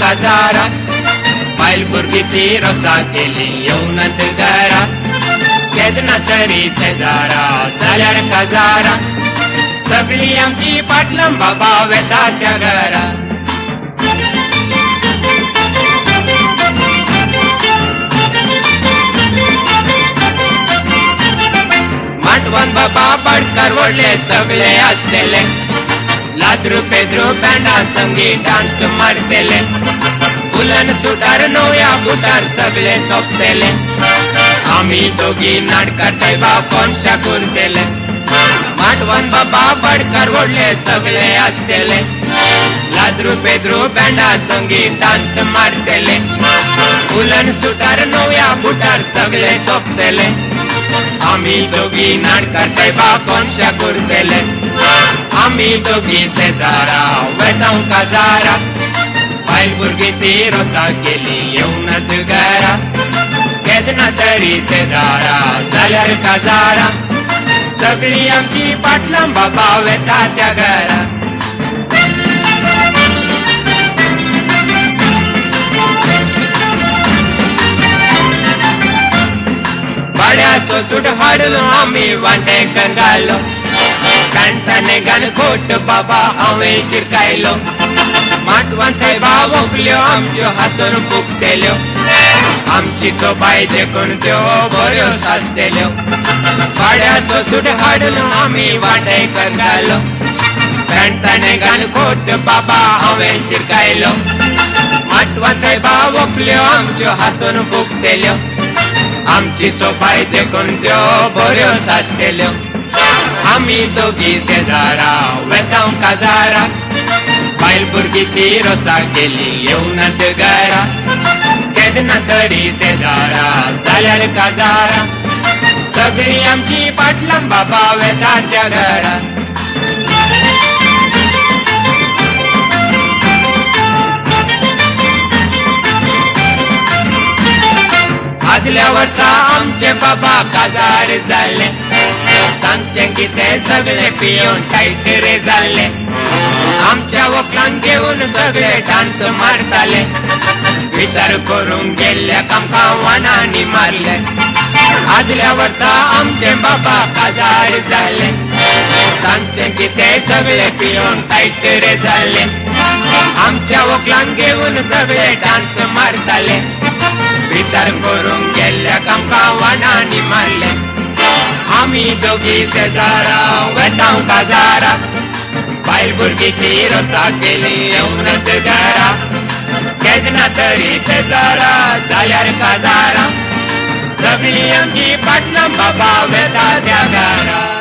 काजारा बायल भुरगी ती रोसा केली येवनत घरा केदना तरी शेजारा जाल्यार काजारा सगळी आमची पाटलम बाबा वेता त्या घरा माटवण बाबा पडकर वडले सगळे आसलेले लाद्रू पेद्रू बँडा संगी डान्स मारतेले. उलन सुटार नोया बुटार सगळे सोपतेले. आम्ही दोघी नाटकार साहेबा कोणशा करतेले माटवण बाबा पडकर वडले सगळे आसतेले लाद्रू पेद्रू बँडा संगी डान्स मारतेले. उलन सुटार नोया बुटार सगळे सोपतेले. आम्ही दोघी नाटकार साहेबा कोणशा करतेले दोघी शेजारा वेतांव काजारा बायल भुरगी ती रोसा केली येवनत घरा केदना तरी शेजारा जाल्यार काजारा सगळी आमची पाटलां बाबा वेता त्या घरा बड्याचो सुट हाडलो आम्ही वांटेकर घालो कांताने गान खोट बाबा हांवें शिरकायलो माटवान सायबा वखल्यो आमच्यो हांसून फुकतेल्यो आमची सोबाय देखून त्यो बऱ्यो सासतेल्यो वाड्याचो सुट हाडलो आमी वांटेकर करतालो. कांताने गान खोट बाबा हांवें शिरकायलो माटवान सायबा वखल्यो आमच्यो हांसून फुकतेल्यो आमची सोबाय देखून त्यो बऱ्यो सासतेल्यो आमी दोगी शेजारा वेतांव काजारा बायल भुरगी ती रोसा गेली येवनत गारा. केदना तरी शेजारा जाल्यार काजारा. सगळी आमची पाटलां बाबा वेता त्या घरा आदल्या वर्सा आमचे बाबा काजार जाले सांगचे गीते सगळे पिऊन टायट रे जाल्ले आमच्या वखलांक घेऊन सगळे डान्स मारताले. विचार करून गेल्या आमकां वनांनी मारले. आदल्या वर्सा आमचे बाबा काजार जाले सांगचे कितें सगळे पियोन टायट रे जाल्ले आमच्या वकलान घेऊन सगळे डान्स मारताले. विचार करून गेल्या आमकां वनांनी मारले. वेतांव काजारा बायल भुरगी ती रोसा लिए येवनत घरा केदना तरी शेजारा जाल्यार काजारा सगळी आमची पाटलां बाबा वेता त्या घरा